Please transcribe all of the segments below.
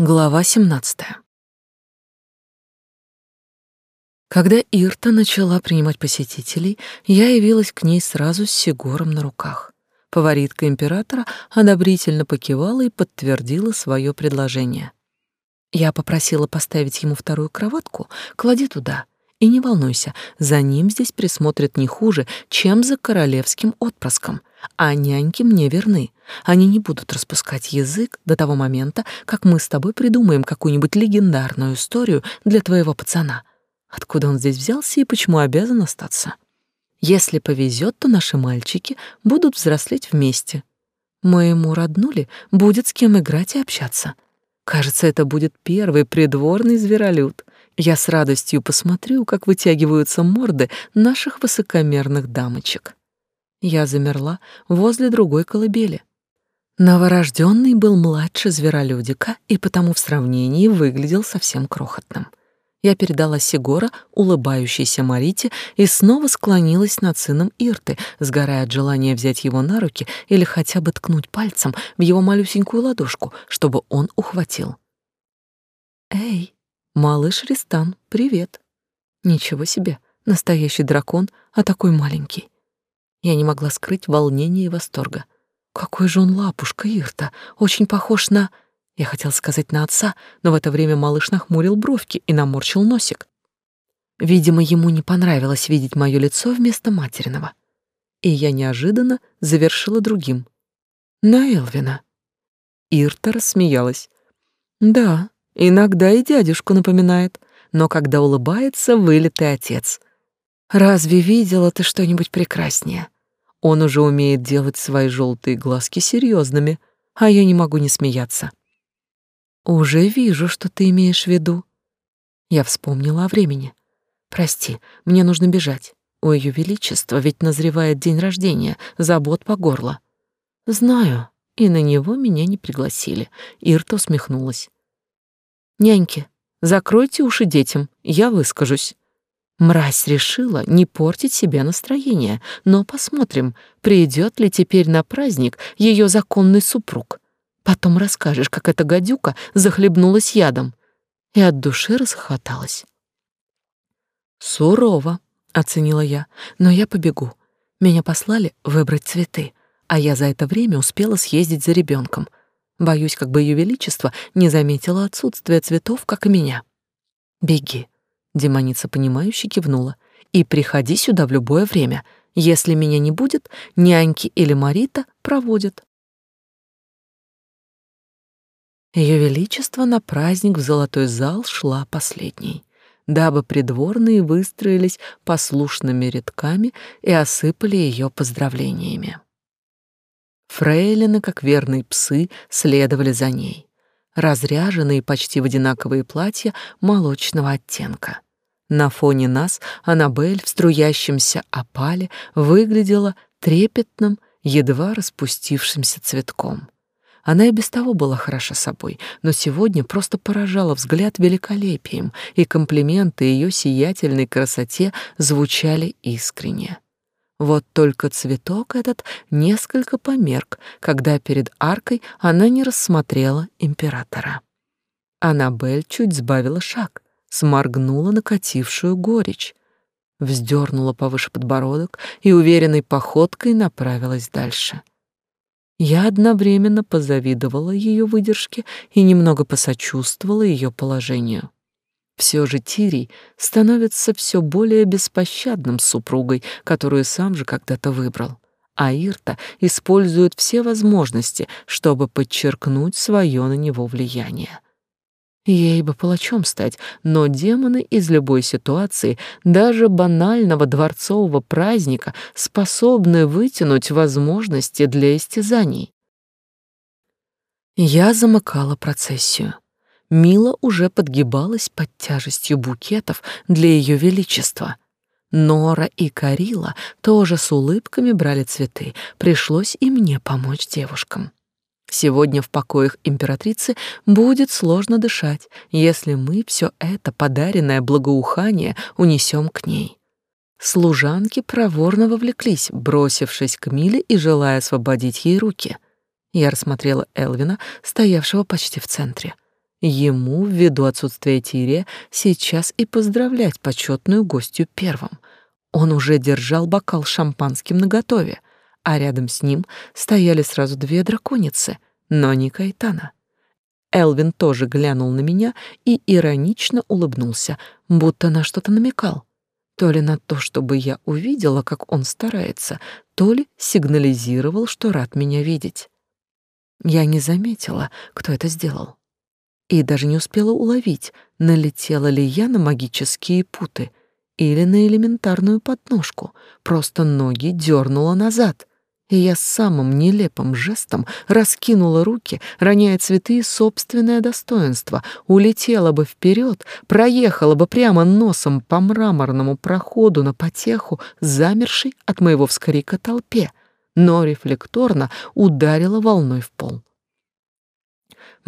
Глава 17. Когда Ирта начала принимать посетителей, я явилась к ней сразу с Сигором на руках. Фаворитка императора одобрительно покивала и подтвердила свое предложение. Я попросила поставить ему вторую кроватку, клади туда. И не волнуйся, за ним здесь присмотрят не хуже, чем за королевским отпрыском. А няньки мне верны. Они не будут распускать язык до того момента, как мы с тобой придумаем какую-нибудь легендарную историю для твоего пацана. Откуда он здесь взялся и почему обязан остаться? Если повезет, то наши мальчики будут взрослеть вместе. Моему роднуле будет с кем играть и общаться. Кажется, это будет первый придворный зверолюд. Я с радостью посмотрю, как вытягиваются морды наших высокомерных дамочек. Я замерла возле другой колыбели. Новорожденный был младше зверолюдика и потому в сравнении выглядел совсем крохотным. Я передала Сигора улыбающейся Марите и снова склонилась над сыном Ирты, сгорая от желания взять его на руки или хотя бы ткнуть пальцем в его малюсенькую ладошку, чтобы он ухватил. «Эй, малыш Ристан, привет!» «Ничего себе, настоящий дракон, а такой маленький!» Я не могла скрыть волнения и восторга. Какой же он лапушка, Ирта, очень похож на... Я хотел сказать на отца, но в это время малыш нахмурил бровки и наморщил носик. Видимо, ему не понравилось видеть мое лицо вместо материного. И я неожиданно завершила другим. На Элвина. Ирта рассмеялась. Да, иногда и дядюшку напоминает, но когда улыбается, вылитый отец. Разве видела ты что-нибудь прекраснее? Он уже умеет делать свои желтые глазки серьезными, а я не могу не смеяться. Уже вижу, что ты имеешь в виду. Я вспомнила о времени. Прости, мне нужно бежать. У Ее Величества ведь назревает день рождения, забот по горло. Знаю, и на него меня не пригласили. Ирта усмехнулась. Няньки, закройте уши детям, я выскажусь. Мразь решила не портить себе настроение, но посмотрим, придет ли теперь на праздник ее законный супруг. Потом расскажешь, как эта гадюка захлебнулась ядом. И от души расхохоталась. Сурово, оценила я, но я побегу. Меня послали выбрать цветы, а я за это время успела съездить за ребенком. Боюсь, как бы ее величество не заметило отсутствие цветов, как и меня. Беги, Демоница, понимающе кивнула. «И приходи сюда в любое время. Если меня не будет, няньки или Марита проводят». Ее Величество на праздник в Золотой зал шла последней, дабы придворные выстроились послушными рядками и осыпали ее поздравлениями. Фрейлины, как верные псы, следовали за ней разряженные почти в одинаковые платья молочного оттенка. На фоне нас Аннабель в струящемся опале выглядела трепетным, едва распустившимся цветком. Она и без того была хороша собой, но сегодня просто поражала взгляд великолепием, и комплименты ее сиятельной красоте звучали искренне. Вот только цветок этот несколько померк, когда перед аркой она не рассмотрела императора. Аннабель чуть сбавила шаг, сморгнула накатившую горечь, вздернула повыше подбородок и уверенной походкой направилась дальше. Я одновременно позавидовала ее выдержке и немного посочувствовала ее положению. Все же Тирий становится все более беспощадным супругой, которую сам же когда-то выбрал. А Ирта использует все возможности, чтобы подчеркнуть свое на него влияние. Ей бы палачом стать, но демоны из любой ситуации, даже банального дворцового праздника, способны вытянуть возможности для истязаний. Я замыкала процессию. Мила уже подгибалась под тяжестью букетов для ее величества. Нора и Карила тоже с улыбками брали цветы. Пришлось и мне помочь девушкам. Сегодня в покоях императрицы будет сложно дышать, если мы все это подаренное благоухание унесем к ней. Служанки проворно вовлеклись, бросившись к Миле и желая освободить ей руки. Я рассмотрела Элвина, стоявшего почти в центре. Ему, ввиду отсутствия Тирия, сейчас и поздравлять почетную гостью первым. Он уже держал бокал шампанским наготове, а рядом с ним стояли сразу две драконицы, но не Кайтана. Элвин тоже глянул на меня и иронично улыбнулся, будто на что-то намекал. То ли на то, чтобы я увидела, как он старается, то ли сигнализировал, что рад меня видеть. Я не заметила, кто это сделал. И даже не успела уловить, налетела ли я на магические путы или на элементарную подножку, просто ноги дернула назад и я самым нелепым жестом раскинула руки, роняя цветы и собственное достоинство, улетела бы вперед, проехала бы прямо носом по мраморному проходу на потеху, замершей от моего вскрика толпе, но рефлекторно ударила волной в пол.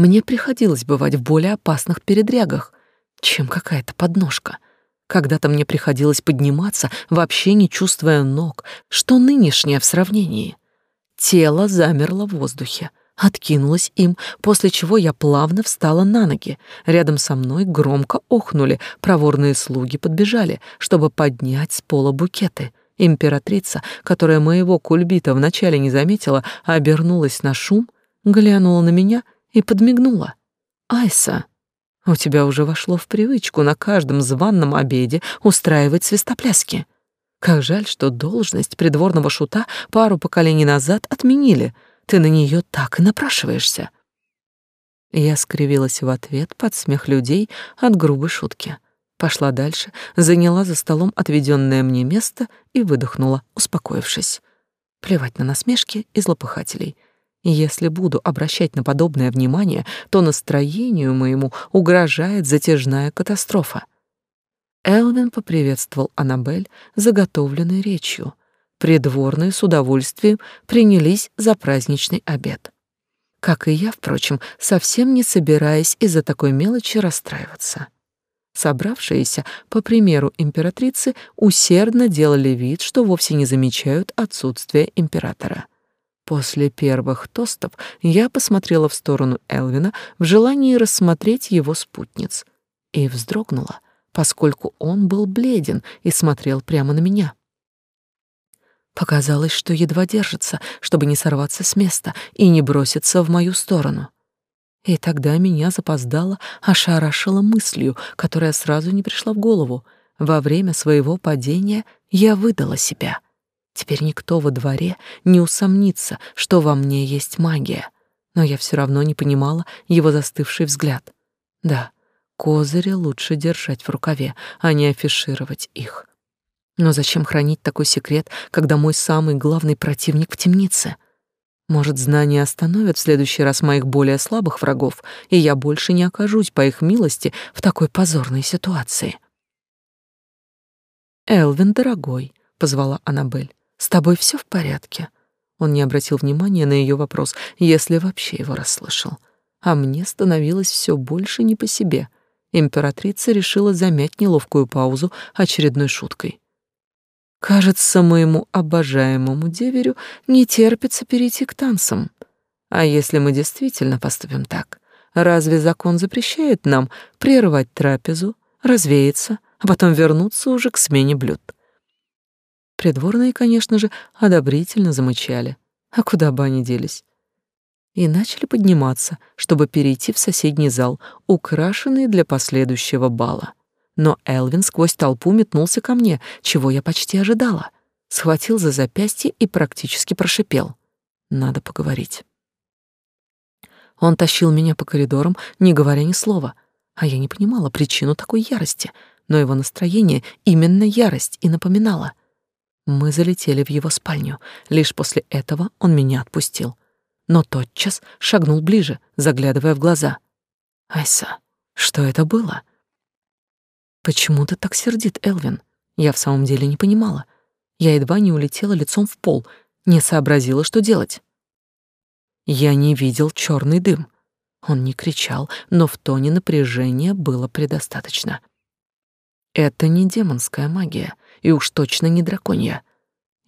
Мне приходилось бывать в более опасных передрягах, чем какая-то подножка — когда-то мне приходилось подниматься, вообще не чувствуя ног, что нынешнее в сравнении. Тело замерло в воздухе, откинулось им, после чего я плавно встала на ноги. Рядом со мной громко охнули, проворные слуги подбежали, чтобы поднять с пола букеты. Императрица, которая моего кульбита вначале не заметила, обернулась на шум, глянула на меня и подмигнула. «Айса, у тебя уже вошло в привычку на каждом званном обеде устраивать свистопляски. Как жаль, что должность придворного шута пару поколений назад отменили. Ты на нее так и напрашиваешься. Я скривилась в ответ под смех людей от грубой шутки. Пошла дальше, заняла за столом отведенное мне место и выдохнула, успокоившись. Плевать на насмешки и злопыхателей — если буду обращать на подобное внимание, то настроению моему угрожает затяжная катастрофа. Элвин поприветствовал Аннабель заготовленной речью. Придворные с удовольствием принялись за праздничный обед. Как и я, впрочем, совсем не собираясь из-за такой мелочи расстраиваться. Собравшиеся, по примеру императрицы, усердно делали вид, что вовсе не замечают отсутствия императора. После первых тостов я посмотрела в сторону Элвина в желании рассмотреть его спутниц и вздрогнула, поскольку он был бледен и смотрел прямо на меня. Показалось, что едва держится, чтобы не сорваться с места и не броситься в мою сторону. И тогда меня запоздало ошарашило мыслью, которая сразу не пришла в голову. Во время своего падения я выдала себя — Теперь никто во дворе не усомнится, что во мне есть магия. Но я все равно не понимала его застывший взгляд. Да, козыри лучше держать в рукаве, а не афишировать их. Но зачем хранить такой секрет, когда мой самый главный противник в темнице? Может, знания остановят в следующий раз моих более слабых врагов, и я больше не окажусь по их милости в такой позорной ситуации. «Элвин, дорогой», — позвала Аннабель, с тобой все в порядке?» Он не обратил внимания на ее вопрос, если вообще его расслышал. А мне становилось все больше не по себе. Императрица решила замять неловкую паузу очередной шуткой. «Кажется, моему обожаемому деверю не терпится перейти к танцам. А если мы действительно поступим так, разве закон запрещает нам прервать трапезу, развеяться, а потом вернуться уже к смене блюд?» Придворные, конечно же, одобрительно замычали. А куда бы они делись? И начали подниматься, чтобы перейти в соседний зал, украшенный для последующего бала. Но Элвин сквозь толпу метнулся ко мне, чего я почти ожидала. Схватил за запястье и практически прошипел. Надо поговорить. Он тащил меня по коридорам, не говоря ни слова, а я не понимала причину такой ярости, но его настроение именно ярость и напоминало. Мы залетели в его спальню. Лишь после этого он меня отпустил. Но тотчас шагнул ближе, заглядывая в глаза. «Айса, что это было?» «Почему ты так сердит, Элвин?» Я в самом деле не понимала. Я едва не улетела лицом в пол, не сообразила, что делать. Я не видел черный дым. Он не кричал, но в тоне напряжения было предостаточно. Это не демонская магия и уж точно не драконья.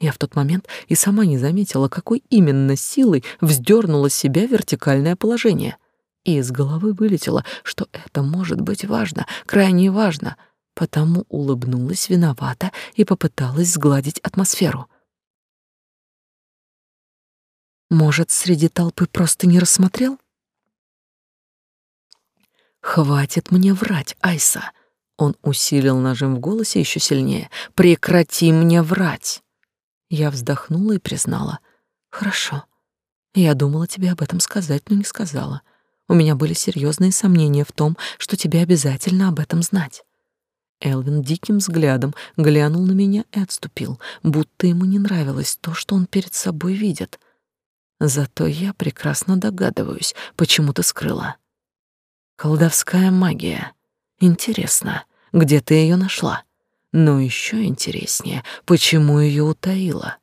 Я в тот момент и сама не заметила, какой именно силой вздернула себя вертикальное положение. И из головы вылетело, что это может быть важно, крайне важно, потому улыбнулась виновата и попыталась сгладить атмосферу. Может, среди толпы просто не рассмотрел? Хватит мне врать, Айса. Он усилил нажим в голосе еще сильнее. Прекрати мне врать. Я вздохнула и признала: "Хорошо. Я думала тебе об этом сказать, но не сказала. У меня были серьезные сомнения в том, что тебе обязательно об этом знать". Элвин диким взглядом глянул на меня и отступил, будто ему не нравилось то, что он перед собой видит. Зато я прекрасно догадываюсь, почему ты скрыла. Колдовская магия. Интересно, где ты ее нашла? Но еще интереснее, почему ее утаила?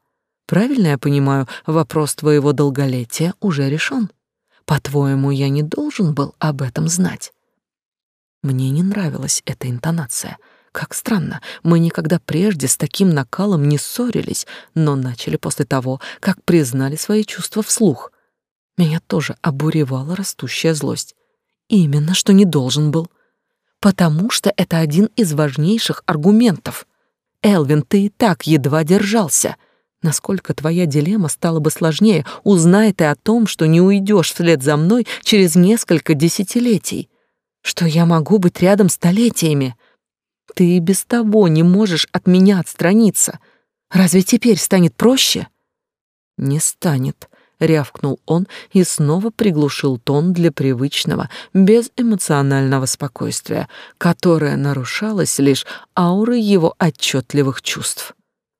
Правильно я понимаю, вопрос твоего долголетия уже решен. По-твоему, я не должен был об этом знать? Мне не нравилась эта интонация. Как странно, мы никогда прежде с таким накалом не ссорились, но начали после того, как признали свои чувства вслух. Меня тоже обуревала растущая злость. Именно, что не должен был. Потому что это один из важнейших аргументов. Элвин, ты и так едва держался. Насколько твоя дилемма стала бы сложнее, узнай ты о том, что не уйдешь вслед за мной через несколько десятилетий. Что я могу быть рядом столетиями. Ты и без того не можешь от меня отстраниться. Разве теперь станет проще? Не станет, рявкнул он и снова приглушил тон для привычного, безэмоционального спокойствия, которое нарушалось лишь аурой его отчетливых чувств.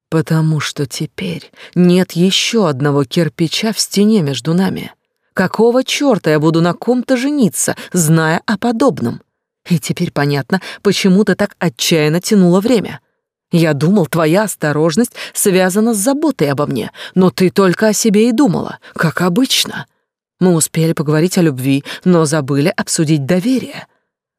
Потому что теперь нет еще одного кирпича в стене между нами. Какого чёрта я буду на ком-то жениться, зная о подобном? И теперь понятно, почему ты так отчаянно тянула время. Я думал, твоя осторожность связана с заботой обо мне, но ты только о себе и думала, как обычно. Мы успели поговорить о любви, но забыли обсудить доверие.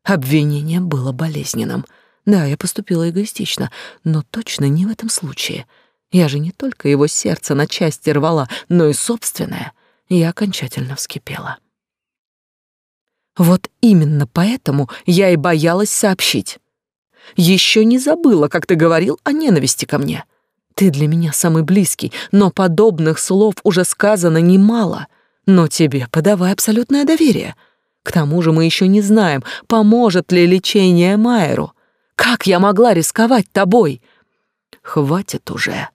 Обвинение было болезненным. Да, я поступила эгоистично, но точно не в этом случае. Я же не только его сердце на части рвала, но и собственное. Я окончательно вскипела. Вот именно поэтому я и боялась сообщить. Еще не забыла, как ты говорил о ненависти ко мне. Ты для меня самый близкий, но подобных слов уже сказано немало. Но тебе подавай абсолютное доверие. К тому же мы еще не знаем, поможет ли лечение Майеру. Как я могла рисковать тобой? Хватит уже.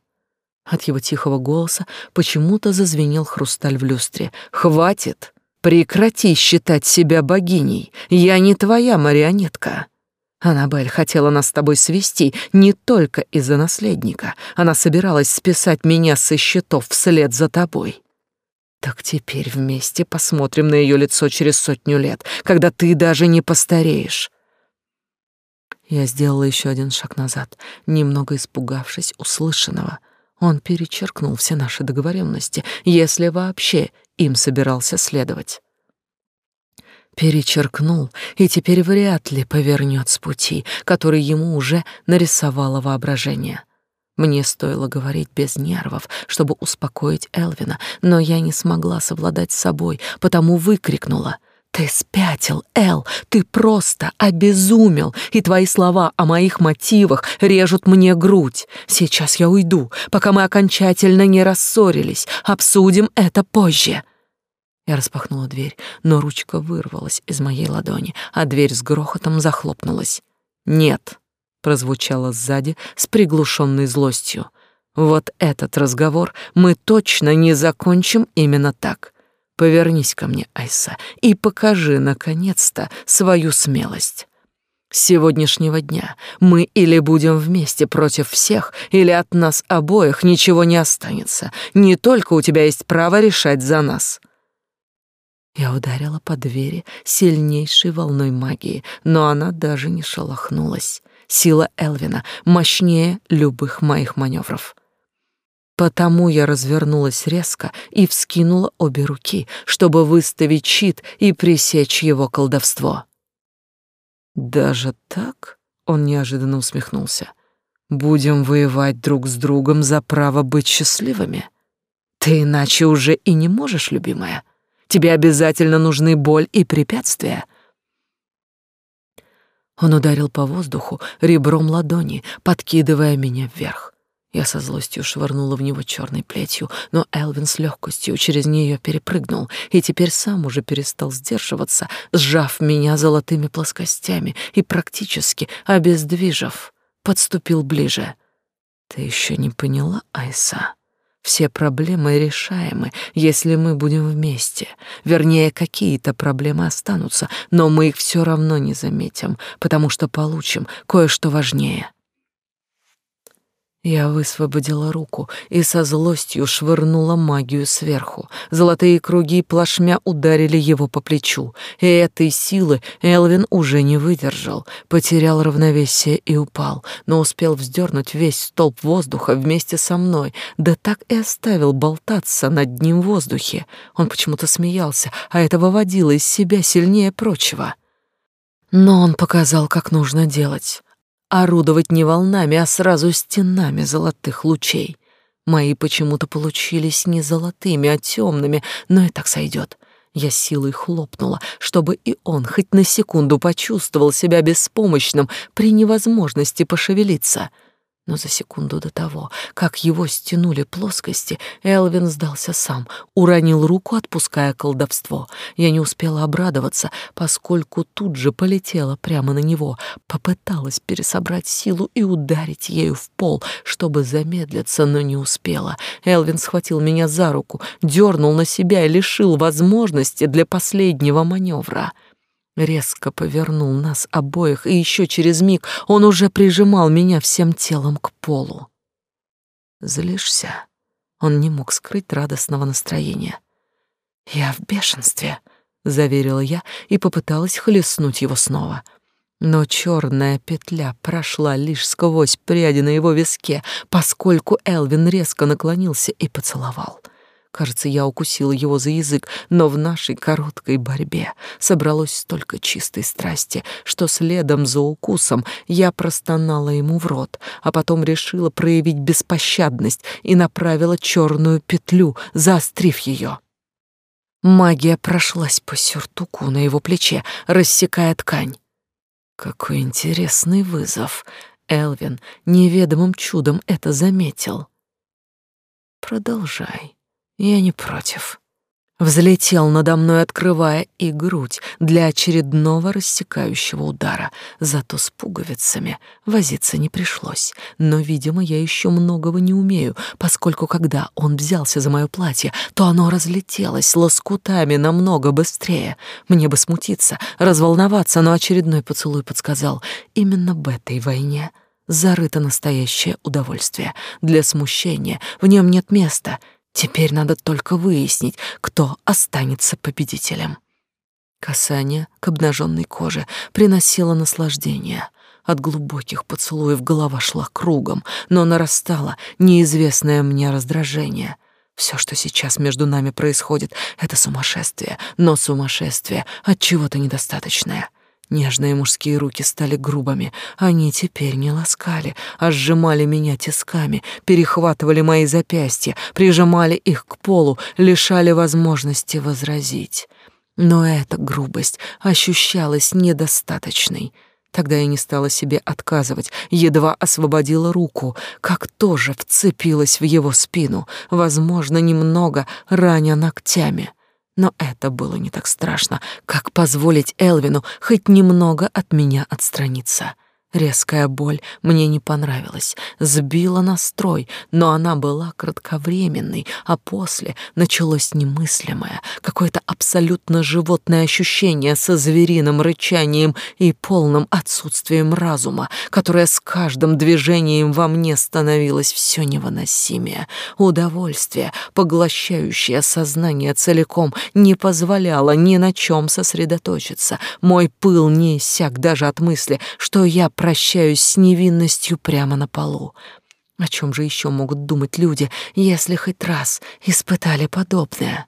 От его тихого голоса почему-то зазвенел хрусталь в люстре. Хватит. Прекрати считать себя богиней. Я не твоя марионетка. Аннабель хотела нас с тобой свести не только из-за наследника. Она собиралась списать меня со счетов вслед за тобой. Так теперь вместе посмотрим на ее лицо через сотню лет, когда ты даже не постареешь. Я сделала еще один шаг назад, немного испугавшись услышанного. Он перечеркнул все наши договоренности, если вообще им собирался следовать перечеркнул и теперь вряд ли повернет с пути, который ему уже нарисовало воображение. Мне стоило говорить без нервов, чтобы успокоить Элвина, но я не смогла совладать с собой, потому выкрикнула: "Ты спятил, Эл, ты просто обезумел, и твои слова о моих мотивах режут мне грудь. Сейчас я уйду, пока мы окончательно не рассорились. Обсудим это позже". Я распахнула дверь, но ручка вырвалась из моей ладони, а дверь с грохотом захлопнулась. «Нет», — прозвучало сзади с приглушенной злостью. «Вот этот разговор мы точно не закончим именно так. Повернись ко мне, Айса, и покажи, наконец-то, свою смелость». С сегодняшнего дня мы или будем вместе против всех, или от нас обоих ничего не останется. Не только у тебя есть право решать за нас. Я ударила по двери сильнейшей волной магии, но она даже не шелохнулась. Сила Элвина мощнее любых моих маневров. Потому я развернулась резко и вскинула обе руки, чтобы выставить щит и пресечь его колдовство. «Даже так?» — он неожиданно усмехнулся. «Будем воевать друг с другом за право быть счастливыми? Ты иначе уже и не можешь, любимая?» Тебе обязательно нужны боль и препятствия. Он ударил по воздуху ребром ладони, подкидывая меня вверх. Я со злостью швырнула в него черной плетью, но Элвин с легкостью через нее перепрыгнул и теперь сам уже перестал сдерживаться, сжав меня золотыми плоскостями и практически обездвижив, подступил ближе. Ты еще не поняла, Айса? Все проблемы решаемы, если мы будем вместе. Вернее, какие-то проблемы останутся, но мы их все равно не заметим, потому что получим кое-что важнее. Я высвободила руку и со злостью швырнула магию сверху. Золотые круги плашмя ударили его по плечу, и этой силы Элвин уже не выдержал, потерял равновесие и упал, но успел вздернуть весь столб воздуха вместе со мной, да так и оставил болтаться над ним в воздухе. Он почему-то смеялся, а это выводило из себя сильнее прочего. Но он показал, как нужно делать орудовать не волнами, а сразу стенами золотых лучей. Мои почему-то получились не золотыми, а темными, но и так сойдет. Я силой хлопнула, чтобы и он хоть на секунду почувствовал себя беспомощным при невозможности пошевелиться — но за секунду до того, как его стянули плоскости, Элвин сдался сам, уронил руку, отпуская колдовство. Я не успела обрадоваться, поскольку тут же полетела прямо на него, попыталась пересобрать силу и ударить ею в пол, чтобы замедлиться, но не успела. Элвин схватил меня за руку, дернул на себя и лишил возможности для последнего маневра — резко повернул нас обоих, и еще через миг он уже прижимал меня всем телом к полу. Злишься? Он не мог скрыть радостного настроения. Я в бешенстве, заверила я и попыталась хлестнуть его снова. Но черная петля прошла лишь сквозь пряди на его виске, поскольку Элвин резко наклонился и поцеловал. Кажется, я укусила его за язык, но в нашей короткой борьбе собралось столько чистой страсти, что следом за укусом я простонала ему в рот, а потом решила проявить беспощадность и направила черную петлю, заострив ее. Магия прошлась по сюртуку на его плече, рассекая ткань. Какой интересный вызов. Элвин неведомым чудом это заметил. Продолжай. Я не против. Взлетел надо мной, открывая и грудь для очередного рассекающего удара. Зато с пуговицами возиться не пришлось. Но, видимо, я еще многого не умею, поскольку когда он взялся за мое платье, то оно разлетелось лоскутами намного быстрее. Мне бы смутиться, разволноваться, но очередной поцелуй подсказал. Именно в этой войне зарыто настоящее удовольствие. Для смущения в нем нет места — Теперь надо только выяснить, кто останется победителем. Касание к обнаженной коже приносило наслаждение. От глубоких поцелуев голова шла кругом, но нарастало неизвестное мне раздражение. Все, что сейчас между нами происходит, это сумасшествие, но сумасшествие от чего-то недостаточное. Нежные мужские руки стали грубыми. Они теперь не ласкали, а сжимали меня тисками, перехватывали мои запястья, прижимали их к полу, лишали возможности возразить. Но эта грубость ощущалась недостаточной. Тогда я не стала себе отказывать, едва освободила руку, как тоже вцепилась в его спину, возможно, немного раня ногтями. Но это было не так страшно, как позволить Элвину хоть немного от меня отстраниться. Резкая боль мне не понравилась, сбила настрой, но она была кратковременной, а после началось немыслимое, какое-то абсолютно животное ощущение со звериным рычанием и полным отсутствием разума, которое с каждым движением во мне становилось все невыносимее. Удовольствие, поглощающее сознание целиком, не позволяло ни на чем сосредоточиться. Мой пыл не иссяк даже от мысли, что я прощаюсь с невинностью прямо на полу. О чем же еще могут думать люди, если хоть раз испытали подобное?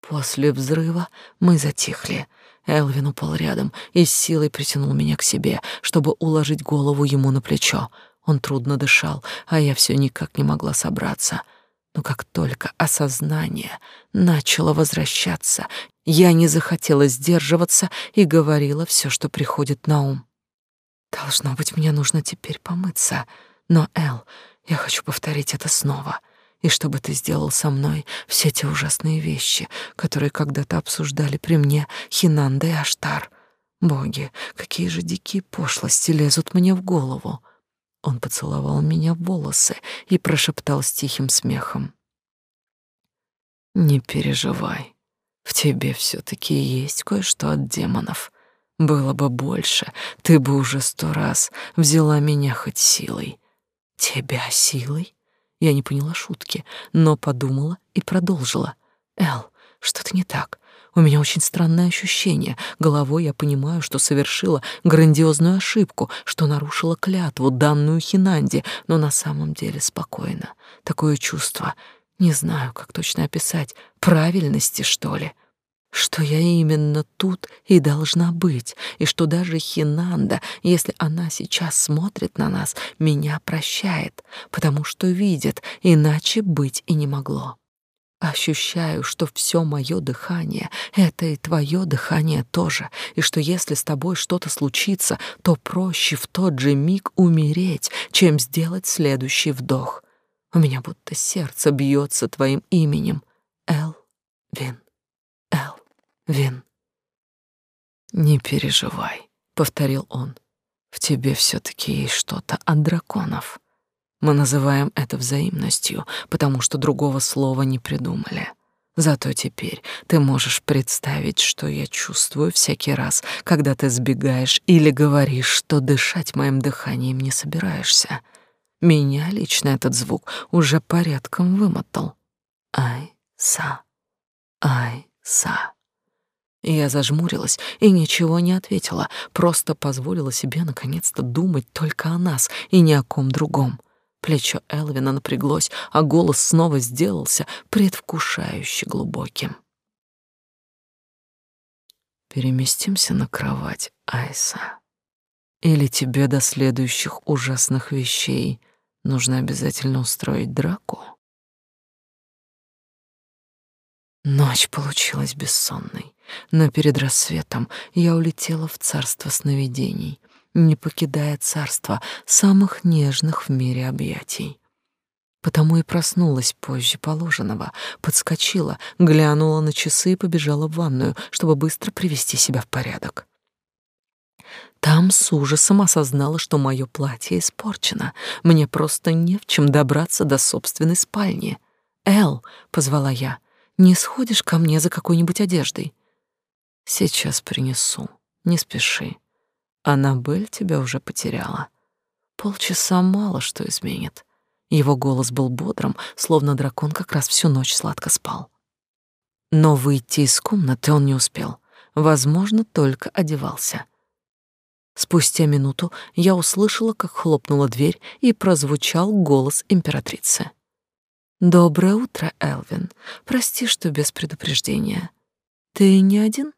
После взрыва мы затихли. Элвин упал рядом и с силой притянул меня к себе, чтобы уложить голову ему на плечо. Он трудно дышал, а я все никак не могла собраться. Но как только осознание начало возвращаться, я не захотела сдерживаться и говорила все, что приходит на ум. Должно быть, мне нужно теперь помыться. Но, Эл, я хочу повторить это снова. И чтобы ты сделал со мной все те ужасные вещи, которые когда-то обсуждали при мне Хинанда и Аштар. Боги, какие же дикие пошлости лезут мне в голову. Он поцеловал меня в волосы и прошептал с тихим смехом. «Не переживай, в тебе все таки есть кое-что от демонов. Было бы больше, ты бы уже сто раз взяла меня хоть силой». «Тебя силой?» Я не поняла шутки, но подумала и продолжила. «Эл, что-то не так. У меня очень странное ощущение. Головой я понимаю, что совершила грандиозную ошибку, что нарушила клятву, данную Хинанде, но на самом деле спокойно. Такое чувство, не знаю, как точно описать, правильности, что ли что я именно тут и должна быть, и что даже Хинанда, если она сейчас смотрит на нас, меня прощает, потому что видит, иначе быть и не могло. Ощущаю, что все мое дыхание — это и твое дыхание тоже, и что если с тобой что-то случится, то проще в тот же миг умереть, чем сделать следующий вдох. У меня будто сердце бьется твоим именем. Элвин, Элвин. «Не переживай», — повторил он. «В тебе все таки есть что-то от драконов». Мы называем это взаимностью, потому что другого слова не придумали. Зато теперь ты можешь представить, что я чувствую всякий раз, когда ты сбегаешь или говоришь, что дышать моим дыханием не собираешься. Меня лично этот звук уже порядком вымотал. Ай-са, ай-са. Я зажмурилась и ничего не ответила, просто позволила себе наконец-то думать только о нас и ни о ком другом. Плечо Элвина напряглось, а голос снова сделался предвкушающе глубоким. Переместимся на кровать, Айса. Или тебе до следующих ужасных вещей нужно обязательно устроить драку? Ночь получилась бессонной, но перед рассветом я улетела в царство сновидений — не покидая царства самых нежных в мире объятий. Потому и проснулась позже положенного, подскочила, глянула на часы и побежала в ванную, чтобы быстро привести себя в порядок. Там с ужасом осознала, что мое платье испорчено. Мне просто не в чем добраться до собственной спальни. «Эл», — позвала я, — «не сходишь ко мне за какой-нибудь одеждой?» «Сейчас принесу, не спеши», Аннабель тебя уже потеряла. Полчаса мало что изменит. Его голос был бодрым, словно дракон как раз всю ночь сладко спал. Но выйти из комнаты он не успел. Возможно, только одевался. Спустя минуту я услышала, как хлопнула дверь, и прозвучал голос императрицы. «Доброе утро, Элвин. Прости, что без предупреждения. Ты не один?»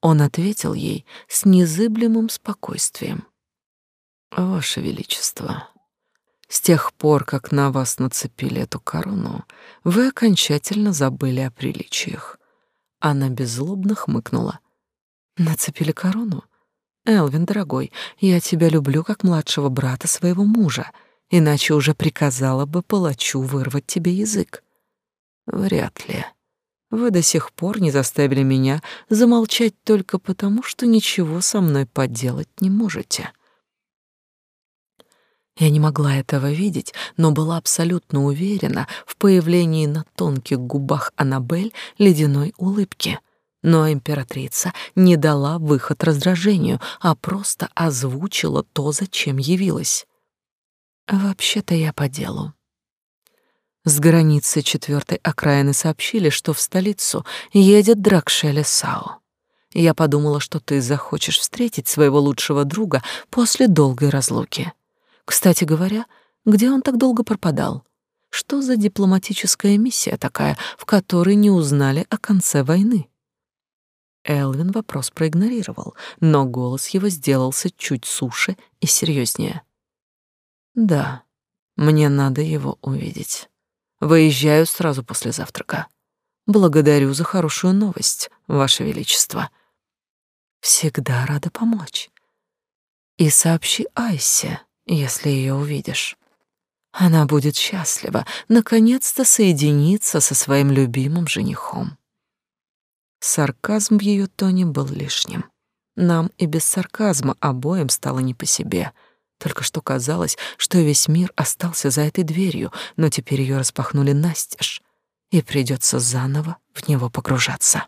Он ответил ей с незыблемым спокойствием. «Ваше Величество, с тех пор, как на вас нацепили эту корону, вы окончательно забыли о приличиях». Она беззлобно хмыкнула. «Нацепили корону? Элвин, дорогой, я тебя люблю как младшего брата своего мужа, иначе уже приказала бы палачу вырвать тебе язык». «Вряд ли», вы до сих пор не заставили меня замолчать только потому, что ничего со мной поделать не можете. Я не могла этого видеть, но была абсолютно уверена в появлении на тонких губах Анабель ледяной улыбки. Но императрица не дала выход раздражению, а просто озвучила то, зачем явилась. «Вообще-то я по делу», с границы четвертой окраины сообщили, что в столицу едет Дракшеля Сао. Я подумала, что ты захочешь встретить своего лучшего друга после долгой разлуки. Кстати говоря, где он так долго пропадал? Что за дипломатическая миссия такая, в которой не узнали о конце войны? Элвин вопрос проигнорировал, но голос его сделался чуть суше и серьезнее. Да, мне надо его увидеть. Выезжаю сразу после завтрака. Благодарю за хорошую новость, Ваше Величество. Всегда рада помочь. И сообщи Айсе, если ее увидишь. Она будет счастлива наконец-то соединиться со своим любимым женихом. Сарказм в ее тоне был лишним. Нам и без сарказма обоим стало не по себе. Только что казалось, что весь мир остался за этой дверью, но теперь ее распахнули настежь, и придется заново в него погружаться.